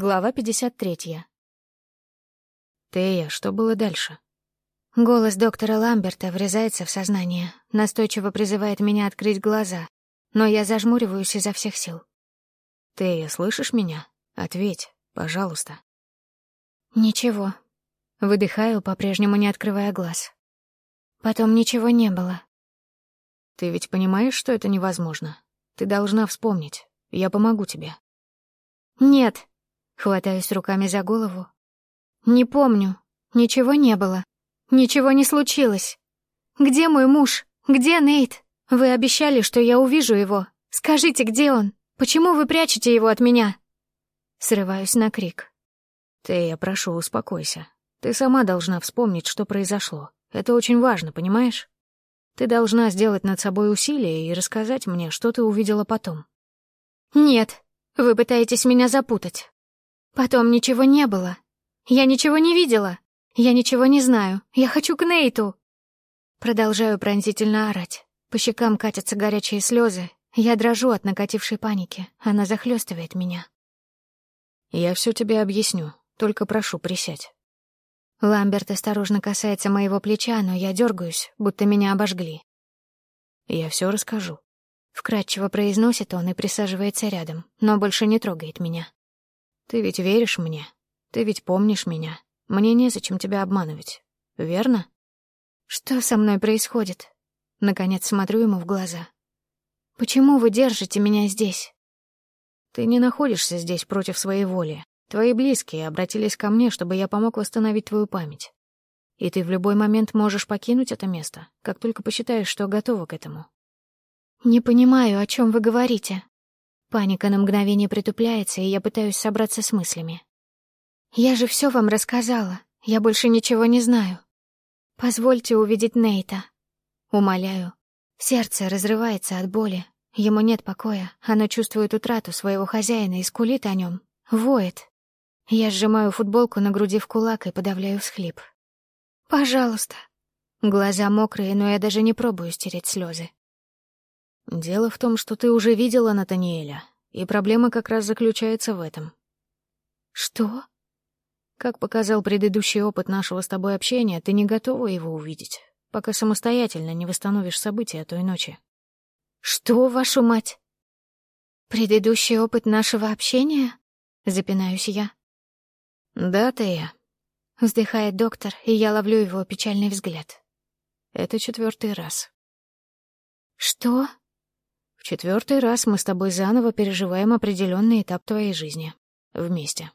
Глава 53. «Тея, что было дальше?» Голос доктора Ламберта врезается в сознание, настойчиво призывает меня открыть глаза, но я зажмуриваюсь изо всех сил. «Тея, слышишь меня? Ответь, пожалуйста». «Ничего». Выдыхаю, по-прежнему не открывая глаз. Потом ничего не было. «Ты ведь понимаешь, что это невозможно? Ты должна вспомнить. Я помогу тебе». «Нет», Хватаюсь руками за голову. Не помню. Ничего не было. Ничего не случилось. Где мой муж? Где Нейт? Вы обещали, что я увижу его. Скажите, где он? Почему вы прячете его от меня? Срываюсь на крик. Ты, я прошу, успокойся. Ты сама должна вспомнить, что произошло. Это очень важно, понимаешь? Ты должна сделать над собой усилие и рассказать мне, что ты увидела потом. Нет, вы пытаетесь меня запутать. Потом ничего не было. Я ничего не видела. Я ничего не знаю. Я хочу к Нейту. Продолжаю пронзительно орать. По щекам катятся горячие слезы. Я дрожу от накатившей паники. Она захлестывает меня. Я все тебе объясню. Только прошу, присядь. Ламберт осторожно касается моего плеча, но я дергаюсь, будто меня обожгли. Я все расскажу. Вкратчиво произносит он и присаживается рядом, но больше не трогает меня. Ты ведь веришь мне? Ты ведь помнишь меня? Мне незачем тебя обманывать, верно? Что со мной происходит? Наконец смотрю ему в глаза. Почему вы держите меня здесь? Ты не находишься здесь против своей воли. Твои близкие обратились ко мне, чтобы я помог восстановить твою память. И ты в любой момент можешь покинуть это место, как только посчитаешь, что готова к этому. Не понимаю, о чем вы говорите. Паника на мгновение притупляется, и я пытаюсь собраться с мыслями. «Я же все вам рассказала. Я больше ничего не знаю. Позвольте увидеть Нейта. Умоляю. Сердце разрывается от боли. Ему нет покоя. Оно чувствует утрату своего хозяина и скулит о нем. Воет. Я сжимаю футболку на груди в кулак и подавляю всхлип. «Пожалуйста». Глаза мокрые, но я даже не пробую стереть слезы. Дело в том, что ты уже видела Натаниэля, и проблема как раз заключается в этом. Что? Как показал предыдущий опыт нашего с тобой общения, ты не готова его увидеть, пока самостоятельно не восстановишь события той ночи. Что, вашу мать? Предыдущий опыт нашего общения? Запинаюсь я. Да, Тея. Вздыхает доктор, и я ловлю его печальный взгляд. Это четвертый раз. Что? Четвертый раз мы с тобой заново переживаем определенный этап твоей жизни. Вместе.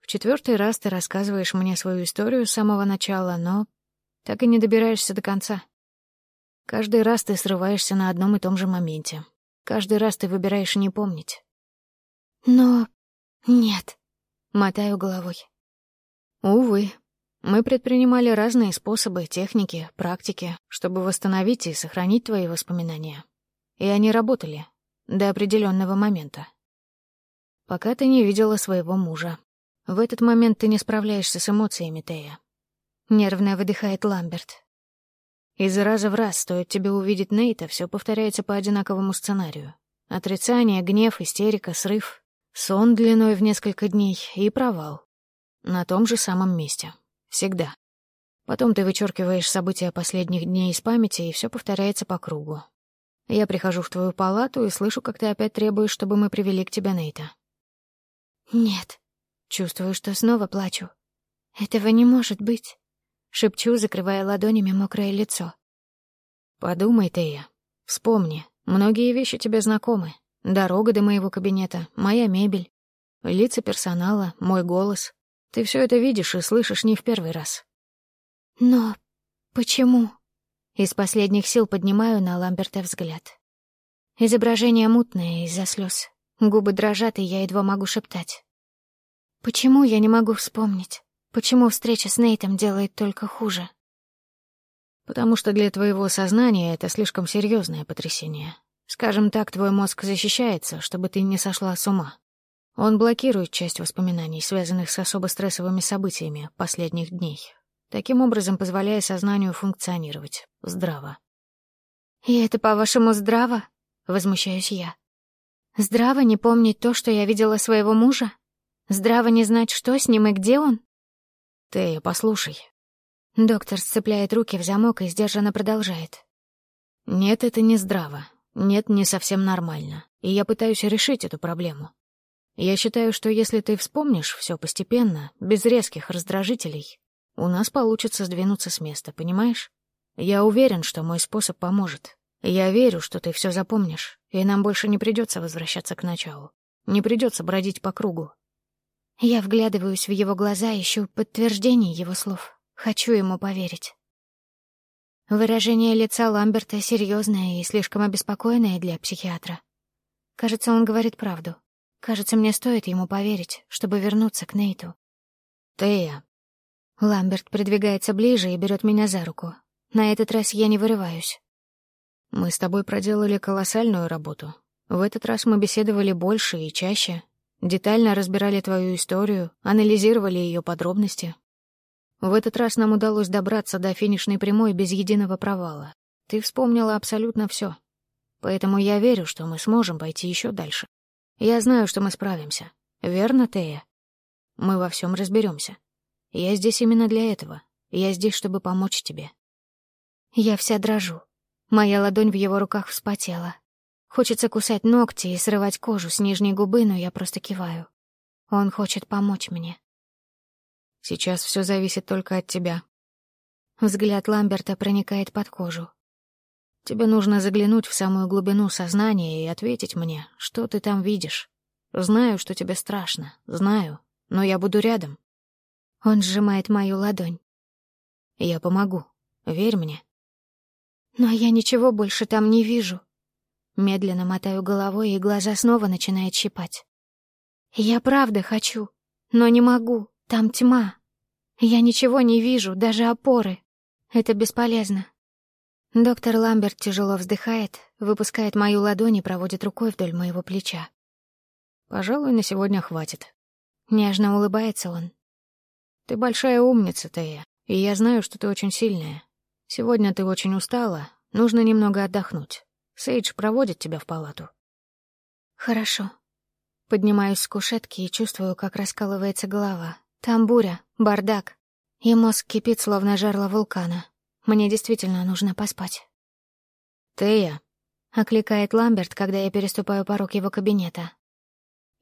В четвертый раз ты рассказываешь мне свою историю с самого начала, но так и не добираешься до конца. Каждый раз ты срываешься на одном и том же моменте. Каждый раз ты выбираешь не помнить. Но нет, мотаю головой. Увы, мы предпринимали разные способы, техники, практики, чтобы восстановить и сохранить твои воспоминания и они работали до определенного момента. Пока ты не видела своего мужа. В этот момент ты не справляешься с эмоциями, Тея. Нервно выдыхает Ламберт. Из раза в раз стоит тебе увидеть Нейта, все повторяется по одинаковому сценарию. Отрицание, гнев, истерика, срыв, сон длиной в несколько дней и провал. На том же самом месте. Всегда. Потом ты вычеркиваешь события последних дней из памяти, и все повторяется по кругу. Я прихожу в твою палату и слышу, как ты опять требуешь, чтобы мы привели к тебе Нейта. Нет. Чувствую, что снова плачу. Этого не может быть. Шепчу, закрывая ладонями мокрое лицо. Подумай, Тея. Вспомни. Многие вещи тебе знакомы. Дорога до моего кабинета, моя мебель, лица персонала, мой голос. Ты все это видишь и слышишь не в первый раз. Но почему? Из последних сил поднимаю на Ламберта взгляд. Изображение мутное из-за слез. Губы дрожат, и я едва могу шептать. Почему я не могу вспомнить? Почему встреча с Нейтом делает только хуже? Потому что для твоего сознания это слишком серьезное потрясение. Скажем так, твой мозг защищается, чтобы ты не сошла с ума. Он блокирует часть воспоминаний, связанных с особо стрессовыми событиями последних дней, таким образом позволяя сознанию функционировать здраво. «И это, по-вашему, здраво?» — возмущаюсь я. «Здраво не помнить то, что я видела своего мужа? Здраво не знать, что с ним и где он? Ты послушай. Доктор сцепляет руки в замок и сдержанно продолжает. Нет, это не здраво. Нет, не совсем нормально. И я пытаюсь решить эту проблему. Я считаю, что если ты вспомнишь все постепенно, без резких раздражителей, у нас получится сдвинуться с места, понимаешь? Я уверен, что мой способ поможет. Я верю, что ты все запомнишь, и нам больше не придется возвращаться к началу. Не придется бродить по кругу. Я вглядываюсь в его глаза, ищу подтверждение его слов. Хочу ему поверить. Выражение лица Ламберта серьезное и слишком обеспокоенное для психиатра. Кажется, он говорит правду. Кажется, мне стоит ему поверить, чтобы вернуться к Нейту. «Тея». Ламберт придвигается ближе и берет меня за руку. На этот раз я не вырываюсь. «Мы с тобой проделали колоссальную работу. В этот раз мы беседовали больше и чаще, детально разбирали твою историю, анализировали ее подробности. В этот раз нам удалось добраться до финишной прямой без единого провала. Ты вспомнила абсолютно все. Поэтому я верю, что мы сможем пойти еще дальше. Я знаю, что мы справимся. Верно, Тея? Мы во всем разберемся. Я здесь именно для этого. Я здесь, чтобы помочь тебе. Я вся дрожу. Моя ладонь в его руках вспотела. Хочется кусать ногти и срывать кожу с нижней губы, но я просто киваю. Он хочет помочь мне. Сейчас все зависит только от тебя. Взгляд Ламберта проникает под кожу. Тебе нужно заглянуть в самую глубину сознания и ответить мне, что ты там видишь. Знаю, что тебе страшно, знаю, но я буду рядом. Он сжимает мою ладонь. Я помогу, верь мне. Но я ничего больше там не вижу. Медленно мотаю головой, и глаза снова начинают щипать. Я правда хочу, но не могу, там тьма. Я ничего не вижу, даже опоры. Это бесполезно. Доктор Ламберт тяжело вздыхает, выпускает мою ладонь и проводит рукой вдоль моего плеча. «Пожалуй, на сегодня хватит». Нежно улыбается он. «Ты большая умница, Тея, и я знаю, что ты очень сильная. Сегодня ты очень устала, нужно немного отдохнуть. Сейдж проводит тебя в палату. Хорошо. Поднимаюсь с кушетки и чувствую, как раскалывается голова. Там буря, бардак. И мозг кипит, словно жерло вулкана. Мне действительно нужно поспать. «Тея», — окликает Ламберт, когда я переступаю порог его кабинета.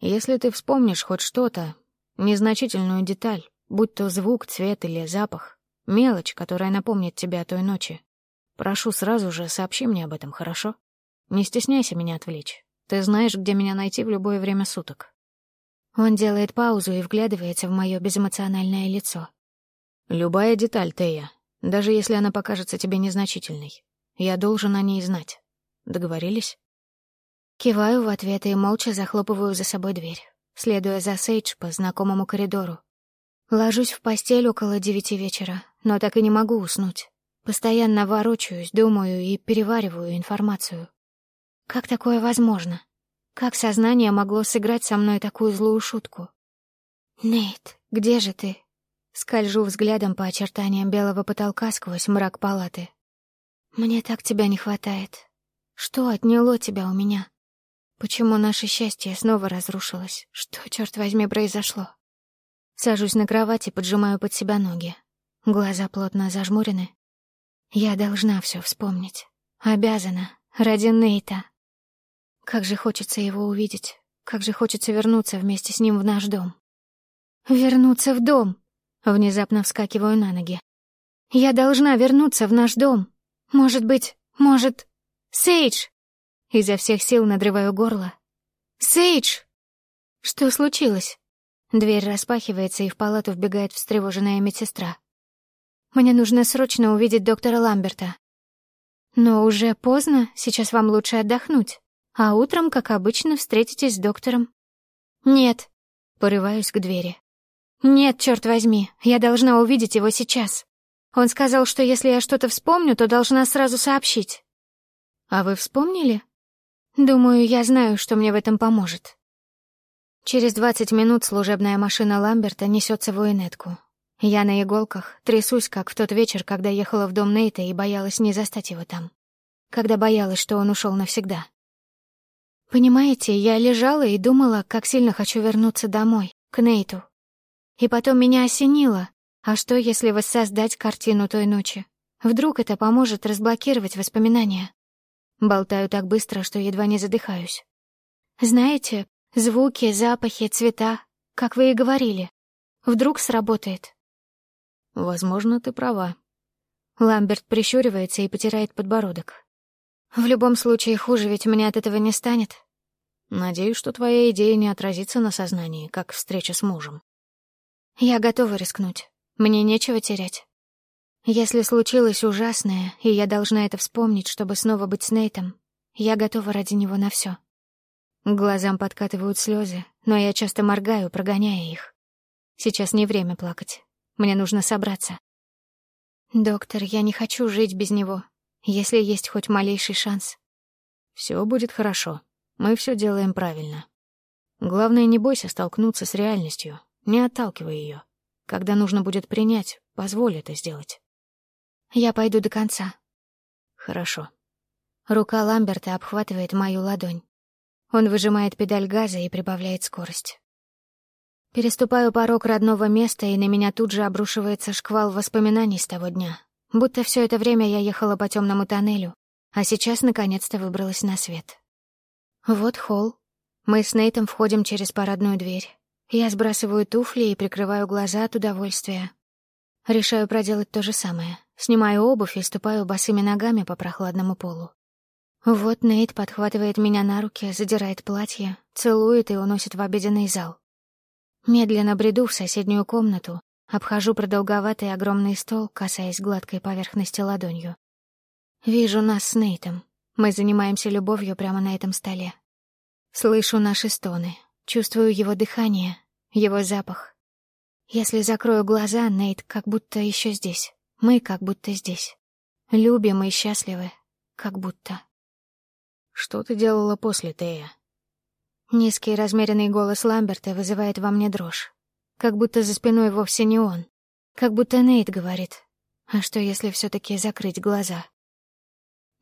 «Если ты вспомнишь хоть что-то, незначительную деталь, будь то звук, цвет или запах, мелочь, которая напомнит тебе о той ночи, Прошу, сразу же сообщи мне об этом, хорошо? Не стесняйся меня отвлечь. Ты знаешь, где меня найти в любое время суток». Он делает паузу и вглядывается в мое безэмоциональное лицо. «Любая деталь, Тея, даже если она покажется тебе незначительной, я должен о ней знать. Договорились?» Киваю в ответ и молча захлопываю за собой дверь, следуя за Сейдж по знакомому коридору. Ложусь в постель около девяти вечера, но так и не могу уснуть. Постоянно ворочаюсь, думаю и перевариваю информацию. Как такое возможно? Как сознание могло сыграть со мной такую злую шутку? «Нейт, где же ты?» Скольжу взглядом по очертаниям белого потолка сквозь мрак палаты. «Мне так тебя не хватает. Что отняло тебя у меня? Почему наше счастье снова разрушилось? Что, черт возьми, произошло?» Сажусь на кровать и поджимаю под себя ноги. Глаза плотно зажмурены, я должна все вспомнить. Обязана. Ради Нейта. Как же хочется его увидеть. Как же хочется вернуться вместе с ним в наш дом. Вернуться в дом. Внезапно вскакиваю на ноги. Я должна вернуться в наш дом. Может быть, может... Сейдж! Изо всех сил надрываю горло. Сейдж! Что случилось? Дверь распахивается, и в палату вбегает встревоженная медсестра. Мне нужно срочно увидеть доктора Ламберта. Но уже поздно, сейчас вам лучше отдохнуть. А утром, как обычно, встретитесь с доктором. Нет. Порываюсь к двери. Нет, черт возьми, я должна увидеть его сейчас. Он сказал, что если я что-то вспомню, то должна сразу сообщить. А вы вспомнили? Думаю, я знаю, что мне в этом поможет. Через двадцать минут служебная машина Ламберта несется в Уинетку. Я на иголках, трясусь, как в тот вечер, когда ехала в дом Нейта и боялась не застать его там. Когда боялась, что он ушел навсегда. Понимаете, я лежала и думала, как сильно хочу вернуться домой, к Нейту. И потом меня осенило. А что, если воссоздать картину той ночи? Вдруг это поможет разблокировать воспоминания? Болтаю так быстро, что едва не задыхаюсь. Знаете, звуки, запахи, цвета, как вы и говорили. Вдруг сработает. Возможно, ты права. Ламберт прищуривается и потирает подбородок. В любом случае, хуже ведь мне от этого не станет. Надеюсь, что твоя идея не отразится на сознании, как встреча с мужем. Я готова рискнуть. Мне нечего терять. Если случилось ужасное, и я должна это вспомнить, чтобы снова быть с Нейтом, я готова ради него на все. К глазам подкатывают слезы, но я часто моргаю, прогоняя их. Сейчас не время плакать. Мне нужно собраться. Доктор, я не хочу жить без него, если есть хоть малейший шанс. Все будет хорошо. Мы все делаем правильно. Главное, не бойся столкнуться с реальностью, не отталкивай ее. Когда нужно будет принять, позволь это сделать. Я пойду до конца. Хорошо. Рука Ламберта обхватывает мою ладонь. Он выжимает педаль газа и прибавляет скорость. Переступаю порог родного места, и на меня тут же обрушивается шквал воспоминаний с того дня. Будто все это время я ехала по темному тоннелю, а сейчас наконец-то выбралась на свет. Вот холл. Мы с Нейтом входим через парадную дверь. Я сбрасываю туфли и прикрываю глаза от удовольствия. Решаю проделать то же самое. Снимаю обувь и ступаю босыми ногами по прохладному полу. Вот Нейт подхватывает меня на руки, задирает платье, целует и уносит в обеденный зал. Медленно бреду в соседнюю комнату, обхожу продолговатый огромный стол, касаясь гладкой поверхности ладонью. Вижу нас с Нейтом. Мы занимаемся любовью прямо на этом столе. Слышу наши стоны, чувствую его дыхание, его запах. Если закрою глаза, Нейт как будто еще здесь. Мы как будто здесь. Любим и счастливы, как будто. Что ты делала после Тея? Низкий размеренный голос Ламберта вызывает во мне дрожь. Как будто за спиной вовсе не он. Как будто Нейт говорит. А что, если все таки закрыть глаза?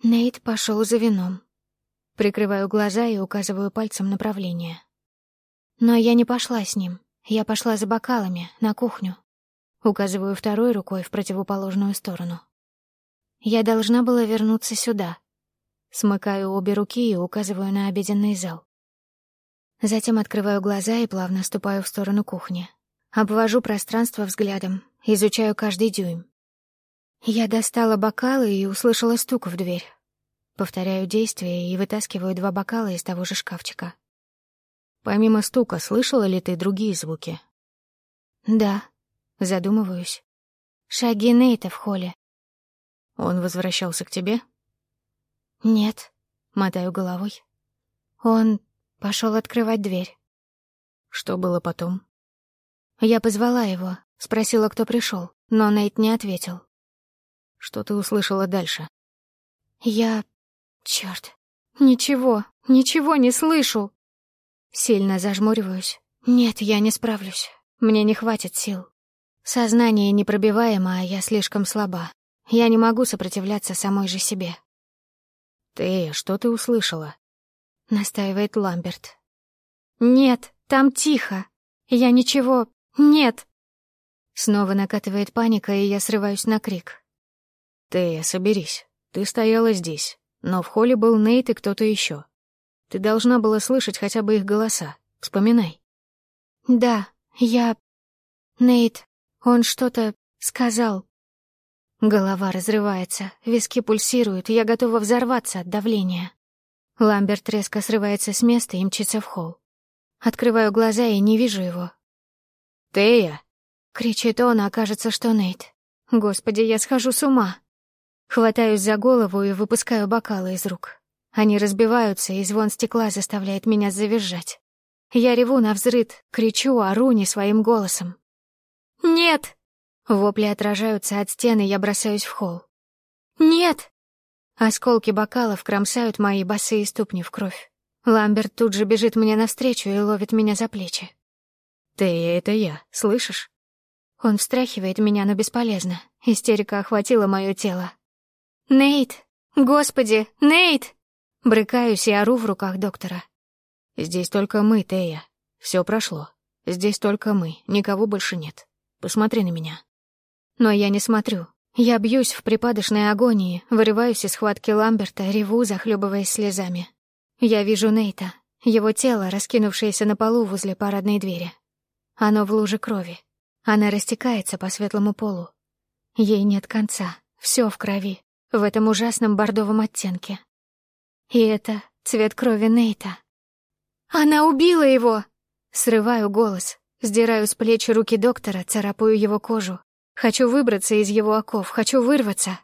Нейт пошел за вином. Прикрываю глаза и указываю пальцем направление. Но я не пошла с ним. Я пошла за бокалами, на кухню. Указываю второй рукой в противоположную сторону. Я должна была вернуться сюда. Смыкаю обе руки и указываю на обеденный зал. Затем открываю глаза и плавно ступаю в сторону кухни. Обвожу пространство взглядом, изучаю каждый дюйм. Я достала бокалы и услышала стук в дверь. Повторяю действие и вытаскиваю два бокала из того же шкафчика. Помимо стука, слышала ли ты другие звуки? Да, Задумываюсь. Шаги Нейта в холле. Он возвращался к тебе? Нет, мотаю головой. Он пошел открывать дверь. Что было потом? Я позвала его, спросила, кто пришел, но Нейт не ответил. Что ты услышала дальше? Я... Черт, ничего, ничего не слышу. Сильно зажмуриваюсь. Нет, я не справлюсь. Мне не хватит сил. Сознание непробиваемо, а я слишком слаба. Я не могу сопротивляться самой же себе. «Ты, что ты услышала?» — настаивает Ламберт. «Нет, там тихо. Я ничего... Нет!» Снова накатывает паника, и я срываюсь на крик. «Ты, соберись. Ты стояла здесь, но в холле был Нейт и кто-то еще. Ты должна была слышать хотя бы их голоса. Вспоминай». «Да, я... Нейт, он что-то сказал. Голова разрывается, виски пульсируют, я готова взорваться от давления. Ламберт резко срывается с места и мчится в холл. Открываю глаза и не вижу его. «Тея!» — кричит он, а кажется, что Нейт. Господи, я схожу с ума. Хватаюсь за голову и выпускаю бокалы из рук. Они разбиваются, и звон стекла заставляет меня завизжать. Я реву на взрыд, кричу, ору не своим голосом. «Нет!» Вопли отражаются от стены, я бросаюсь в холл. «Нет!» Осколки бокалов кромсают мои босые ступни в кровь. Ламберт тут же бежит мне навстречу и ловит меня за плечи. «Ты, это я, слышишь?» Он встряхивает меня, но бесполезно. Истерика охватила мое тело. «Нейт! Господи, Нейт!» Брыкаюсь и ору в руках доктора. «Здесь только мы, Тея. Все прошло. Здесь только мы, никого больше нет. Посмотри на меня». Но я не смотрю. Я бьюсь в припадочной агонии, вырываюсь из схватки Ламберта, реву, захлебываясь слезами. Я вижу Нейта, его тело, раскинувшееся на полу возле парадной двери. Оно в луже крови. Она растекается по светлому полу. Ей нет конца, все в крови, в этом ужасном бордовом оттенке. И это цвет крови Нейта. «Она убила его!» Срываю голос, сдираю с плеч руки доктора, царапаю его кожу. Хочу выбраться из его оков, хочу вырваться.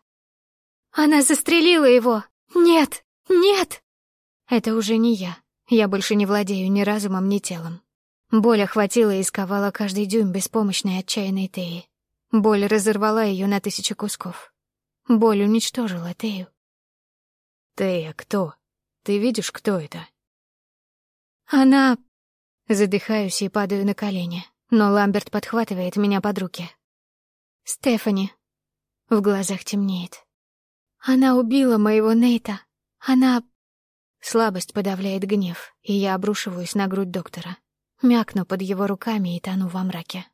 «Она застрелила его! Нет! Нет!» Это уже не я. Я больше не владею ни разумом, ни телом. Боль охватила и сковала каждый дюйм беспомощной отчаянной Теи. Боль разорвала ее на тысячи кусков. Боль уничтожила Тею. «Тея, кто? Ты видишь, кто это?» «Она...» Задыхаюсь и падаю на колени, но Ламберт подхватывает меня под руки. «Стефани». В глазах темнеет. «Она убила моего Нейта. Она...» Слабость подавляет гнев, и я обрушиваюсь на грудь доктора. Мякну под его руками и тону во мраке.